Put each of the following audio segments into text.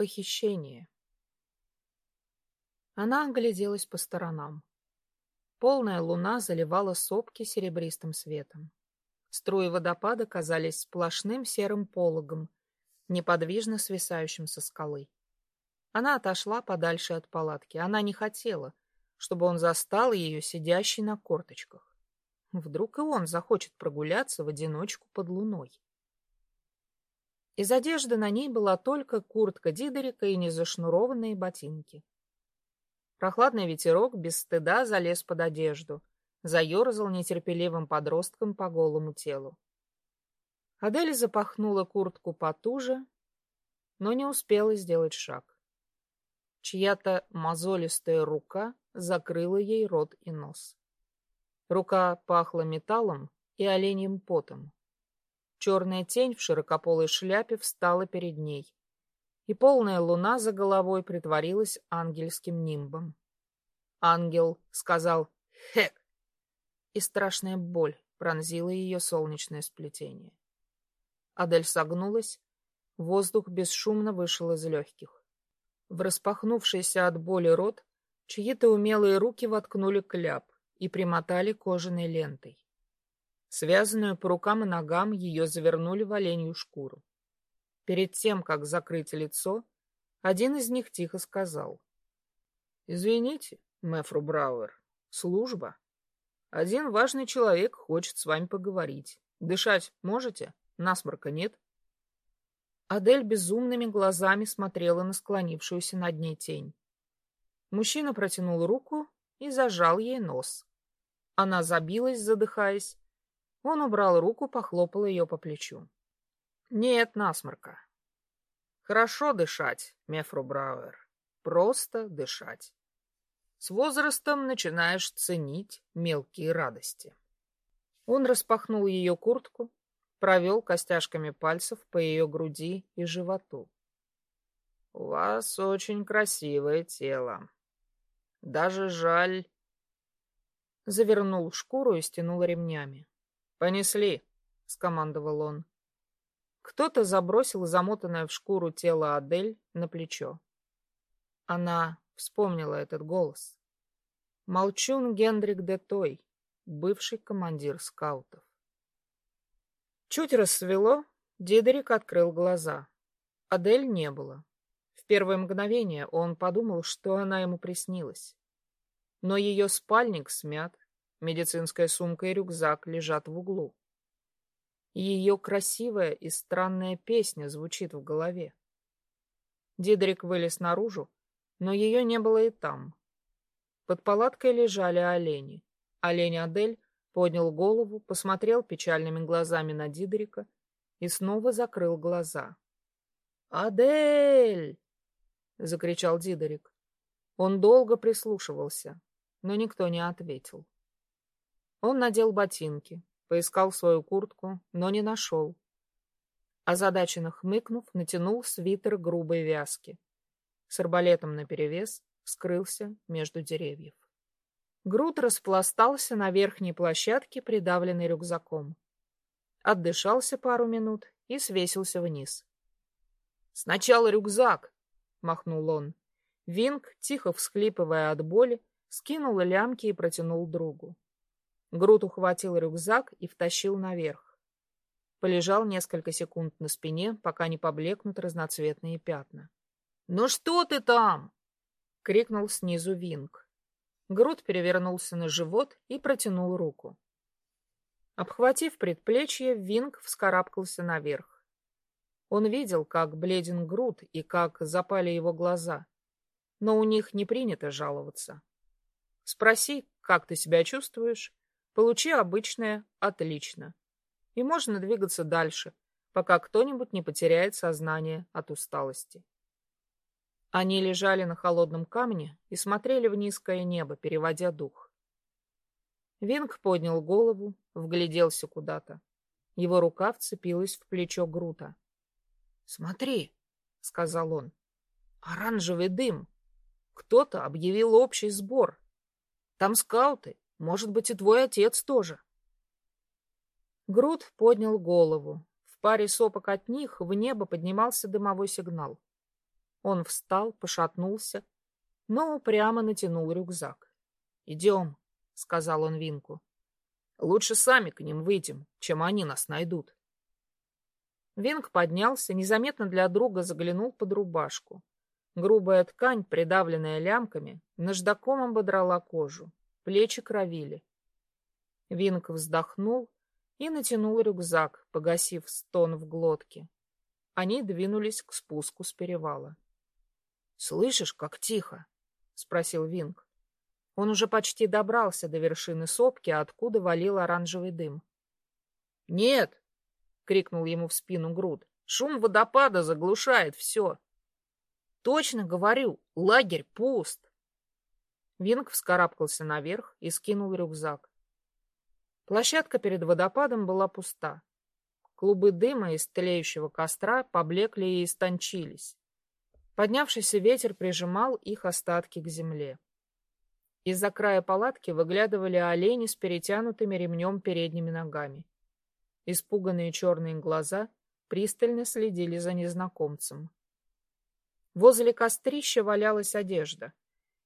Похищение. Она огляделась по сторонам. Полная луна заливала сопки серебристым светом. Струи водопада казались сплошным серым пологом, неподвижно свисающим со скалы. Она отошла подальше от палатки. Она не хотела, чтобы он застал ее сидящей на корточках. Вдруг и он захочет прогуляться в одиночку под луной. Из одежды на ней была только куртка Дидерика и незашнурованные ботинки. Прохладный ветерок без стыда залез под одежду, заерзал нетерпеливым подростком по голому телу. Адель запахнула куртку потуже, но не успела сделать шаг. Чья-то мозолистая рука закрыла ей рот и нос. Рука пахла металлом и оленьим потом. Черная тень в широкополой шляпе встала перед ней, и полная луна за головой притворилась ангельским нимбом. Ангел сказал «Хек!» и страшная боль пронзила ее солнечное сплетение. Адель согнулась, воздух бесшумно вышел из легких. В распахнувшийся от боли рот чьи-то умелые руки воткнули кляп и примотали кожаной лентой. Связанную по рукам и ногам ее завернули в оленью шкуру. Перед тем, как закрыть лицо, один из них тихо сказал. — Извините, Мэфру Брауэр, служба. Один важный человек хочет с вами поговорить. Дышать можете? Насморка нет? Адель безумными глазами смотрела на склонившуюся над ней тень. Мужчина протянул руку и зажал ей нос. Она забилась, задыхаясь, он убрал руку, похлопал ее по плечу. Нет насморка. Хорошо дышать, Мефру Брауэр. Просто дышать. С возрастом начинаешь ценить мелкие радости. Он распахнул ее куртку, провел костяшками пальцев по ее груди и животу. — У вас очень красивое тело. Даже жаль... Завернул шкуру и стянул ремнями. «Понесли!» — скомандовал он. Кто-то забросил замотанное в шкуру тело Адель на плечо. Она вспомнила этот голос. Молчун Гендрик де Той, бывший командир скаутов. Чуть рассвело, Дидерик открыл глаза. Адель не было. В первое мгновение он подумал, что она ему приснилась. Но ее спальник смят, Медицинская сумка и рюкзак лежат в углу. Ее красивая и странная песня звучит в голове. Дидрик вылез наружу, но ее не было и там. Под палаткой лежали олени. Олень Адель поднял голову, посмотрел печальными глазами на Дидрика и снова закрыл глаза. «Адель!» — закричал Дидрик. Он долго прислушивался, но никто не ответил. Он надел ботинки, поискал свою куртку, но не нашел. Озадаченно хмыкнув, натянул свитер грубой вязки. С арбалетом наперевес скрылся между деревьев. Груд распластался на верхней площадке, придавленный рюкзаком. Отдышался пару минут и свесился вниз. «Сначала рюкзак!» — махнул он. Винг, тихо всхлипывая от боли, скинул лямки и протянул другу. Грут ухватил рюкзак и втащил наверх. Полежал несколько секунд на спине, пока не поблекнут разноцветные пятна. «Ну что ты там?» — крикнул снизу Винг. Грут перевернулся на живот и протянул руку. Обхватив предплечье, Винг вскарабкался наверх. Он видел, как бледен Грут и как запали его глаза, но у них не принято жаловаться. Спроси, как ты себя чувствуешь, Получи обычное «отлично». И можно двигаться дальше, пока кто-нибудь не потеряет сознание от усталости. Они лежали на холодном камне и смотрели в низкое небо, переводя дух. Винг поднял голову, вгляделся куда-то. Его рука вцепилась в плечо Грута. — Смотри, — сказал он, — оранжевый дым. Кто-то объявил общий сбор. Там скауты, может быть, и твой отец тоже. Груд поднял голову. В паре сопок от них в небо поднимался дымовой сигнал. Он встал, пошатнулся, но упрямо натянул рюкзак. — Идем, — сказал он Винку. — Лучше сами к ним выйдем, чем они нас найдут. Винг поднялся, незаметно для друга заглянул под рубашку. Грубая ткань, придавленная лямками, наждаком ободрала кожу. Плечи кровили. Винг вздохнул и натянул рюкзак, погасив стон в глотке. Они двинулись к спуску с перевала. — Слышишь, как тихо? — спросил Винг. Он уже почти добрался до вершины сопки, откуда валил оранжевый дым. — Нет! — крикнул ему в спину Груд. — Шум водопада заглушает все. — Точно говорю, лагерь пуст. Винг вскарабкался наверх и скинул рюкзак. Площадка перед водопадом была пуста. Клубы дыма из тлеющего костра поблекли и истончились. Поднявшийся ветер прижимал их остатки к земле. Из-за края палатки выглядывали олени с перетянутыми ремнем передними ногами. Испуганные черные глаза пристально следили за незнакомцем. Возле кострища валялась одежда.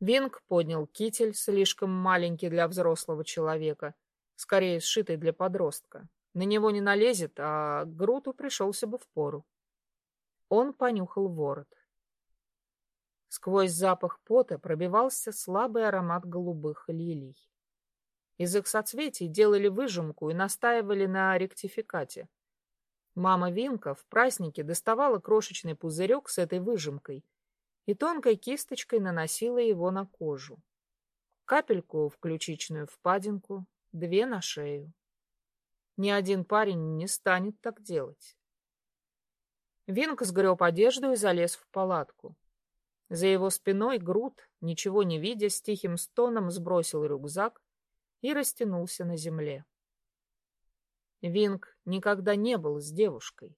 Винг поднял китель, слишком маленький для взрослого человека, скорее сшитый для подростка. На него не налезет, а Груту пришелся бы в пору. Он понюхал ворот. Сквозь запах пота пробивался слабый аромат голубых лилий. Из их соцветий делали выжимку и настаивали на ректификате. Мама Винка в празднике доставала крошечный пузырек с этой выжимкой и тонкой кисточкой наносила его на кожу. Капельку в ключичную впадинку, две на шею. Ни один парень не станет так делать. Винк сгреб одежду и залез в палатку. За его спиной Грут, ничего не видя, с тихим стоном сбросил рюкзак и растянулся на земле. Винг никогда не был с девушкой,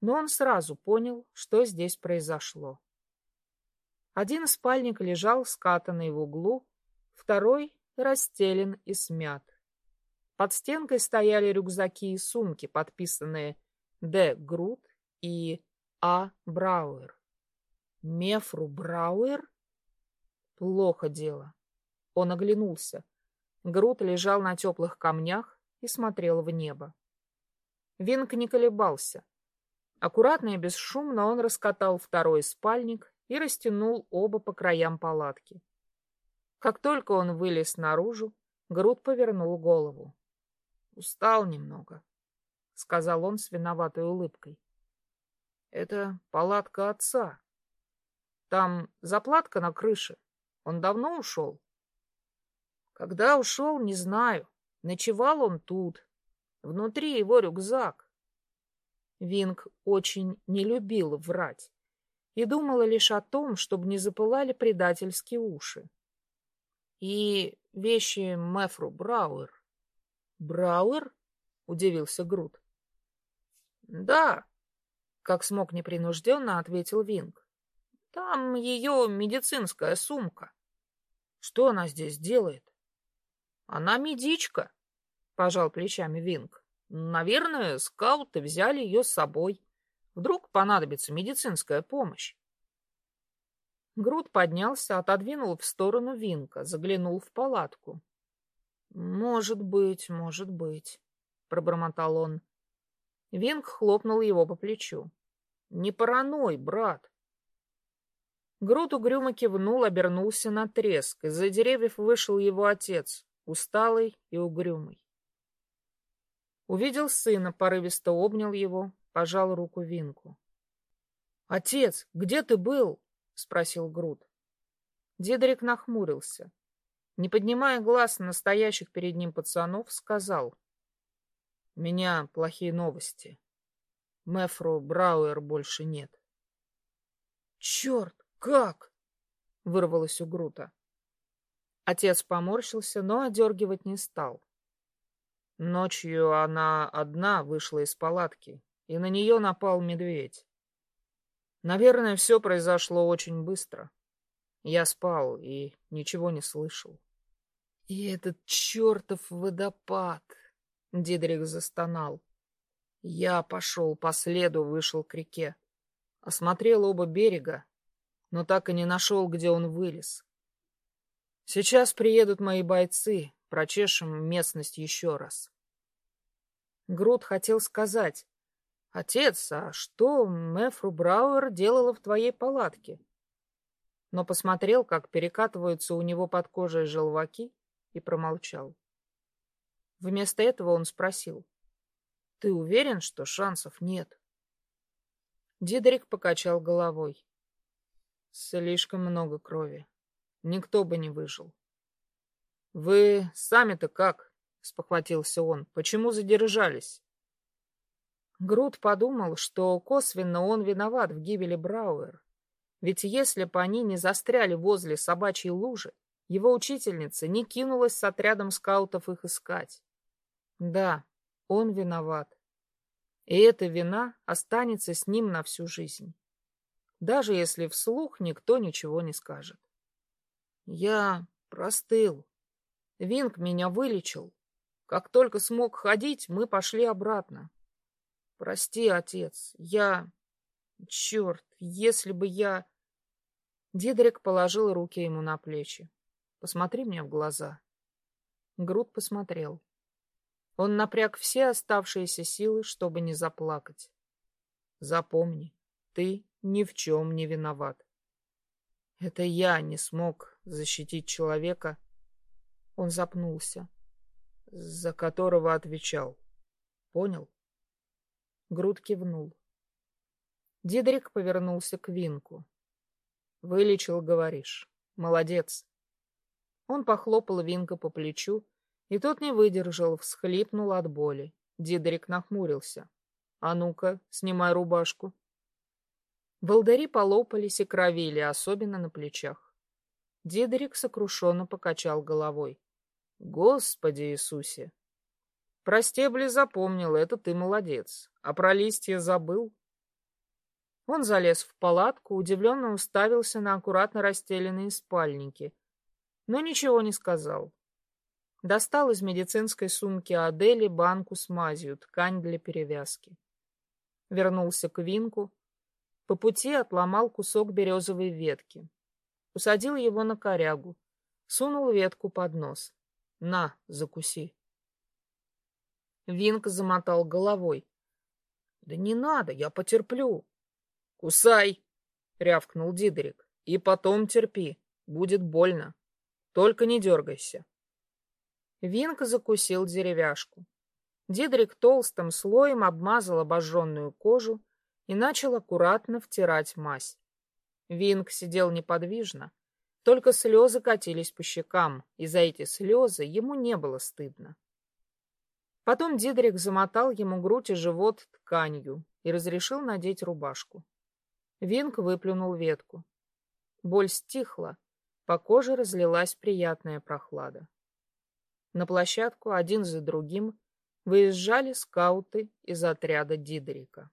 но он сразу понял, что здесь произошло. Один спальник лежал скатанный в углу, второй расстелен и смят. Под стенкой стояли рюкзаки и сумки, подписанные Д. Грут и А. Брауэр. Мефру Брауэр? Плохо дело. Он оглянулся. Грут лежал на теплых камнях и смотрел в небо. Винк не колебался. Аккуратно и бесшумно он раскатал второй спальник и растянул оба по краям палатки. Как только он вылез наружу, Грут повернул голову. Устал немного, — сказал он с виноватой улыбкой. — Это палатка отца. Там заплатка на крыше. Он давно ушел? — Когда ушел, не знаю. Ночевал он тут. Внутри его рюкзак. Винг очень не любил врать и думала лишь о том, чтобы не запылали предательские уши. И вещи Мэфру Брауэр. Брауэр? удивился Грут. Да, как смог непринужденно, ответил Винг. Там ее медицинская сумка. Что она здесь делает? Она медичка, пожал плечами Винг. Наверное, скауты взяли ее с собой. Вдруг понадобится медицинская помощь. Груд поднялся, отодвинул в сторону Винка, заглянул в палатку. «Может быть, может быть», — пробормотал он. Винг хлопнул его по плечу. «Не параной, брат!» Грут угрюмо кивнул, обернулся на треск. Из-за деревьев вышел его отец, усталый и угрюмый. Увидел сына, порывисто обнял его, пожал руку Винку. — Отец, где ты был? — спросил Грут. Дедрик нахмурился не поднимая глаз на настоящих перед ним пацанов, сказал. — У меня плохие новости. Мефру Брауэр больше нет. — Черт, как? — вырвалось у Грута. Отец поморщился, но одергивать не стал. Ночью она одна вышла из палатки, и на нее напал медведь. Наверное, все произошло очень быстро. Я спал и ничего не слышал. И этот чертов водопад! Дидрик застонал. Я пошел по следу, вышел к реке. Осмотрел оба берега, но так и не нашел, где он вылез. Сейчас приедут мои бойцы, прочешем местность еще раз. Грут хотел сказать, «Отец, а что Мэфру Брауэр делала в твоей палатке?» Но посмотрел, как перекатываются у него под кожей желваки, и промолчал. Вместо этого он спросил, «Ты уверен, что шансов нет?» Дидрик покачал головой. «Слишком много крови. Никто бы не выжил». «Вы сами-то как?» — спохватился он. «Почему задержались?» Груд подумал, что косвенно он виноват в гибели Брауэр. Ведь если бы они не застряли возле собачьей лужи, его учительница не кинулась с отрядом скаутов их искать. Да, он виноват. И эта вина останется с ним на всю жизнь. Даже если вслух никто ничего не скажет. Я простыл. Винг меня вылечил. Как только смог ходить, мы пошли обратно. Прости, отец, я... Черт, если бы я... Дидрик положил руки ему на плечи. Посмотри мне в глаза. Груд посмотрел. Он напряг все оставшиеся силы, чтобы не заплакать. Запомни, ты ни в чем не виноват. Это я не смог защитить человека. Он запнулся, за которого отвечал. Понял? Груд кивнул. Дидрик повернулся к Винку. Вылечил, говоришь. Молодец. Он похлопал Винка по плечу, и тот не выдержал, всхлипнул от боли. Дидрик нахмурился. «А ну-ка, снимай рубашку». Волдари полопались и кровили, особенно на плечах. Дидрик сокрушенно покачал головой. «Господи Иисусе!» «Про стебли запомнил, это ты молодец. А про листья забыл?» Он залез в палатку, удивленно уставился на аккуратно расстеленные спальники, но ничего не сказал. Достал из медицинской сумки Адели банку с мазью, ткань для перевязки. Вернулся к винку. По пути отломал кусок березовой ветки. Усадил его на корягу. Сунул ветку под нос. «На, закуси». Винк замотал головой. «Да не надо, я потерплю». «Кусай!» — рявкнул Дидерик. «И потом терпи. Будет больно. Только не дергайся». Винка закусил деревяшку. Дидрик толстым слоем обмазал обожженную кожу и начал аккуратно втирать мазь. Винк сидел неподвижно, только слезы катились по щекам, и за эти слезы ему не было стыдно. Потом Дидрик замотал ему грудь и живот тканью и разрешил надеть рубашку. Винк выплюнул ветку. Боль стихла, по коже разлилась приятная прохлада. На площадку один за другим выезжали скауты из отряда Дидерика.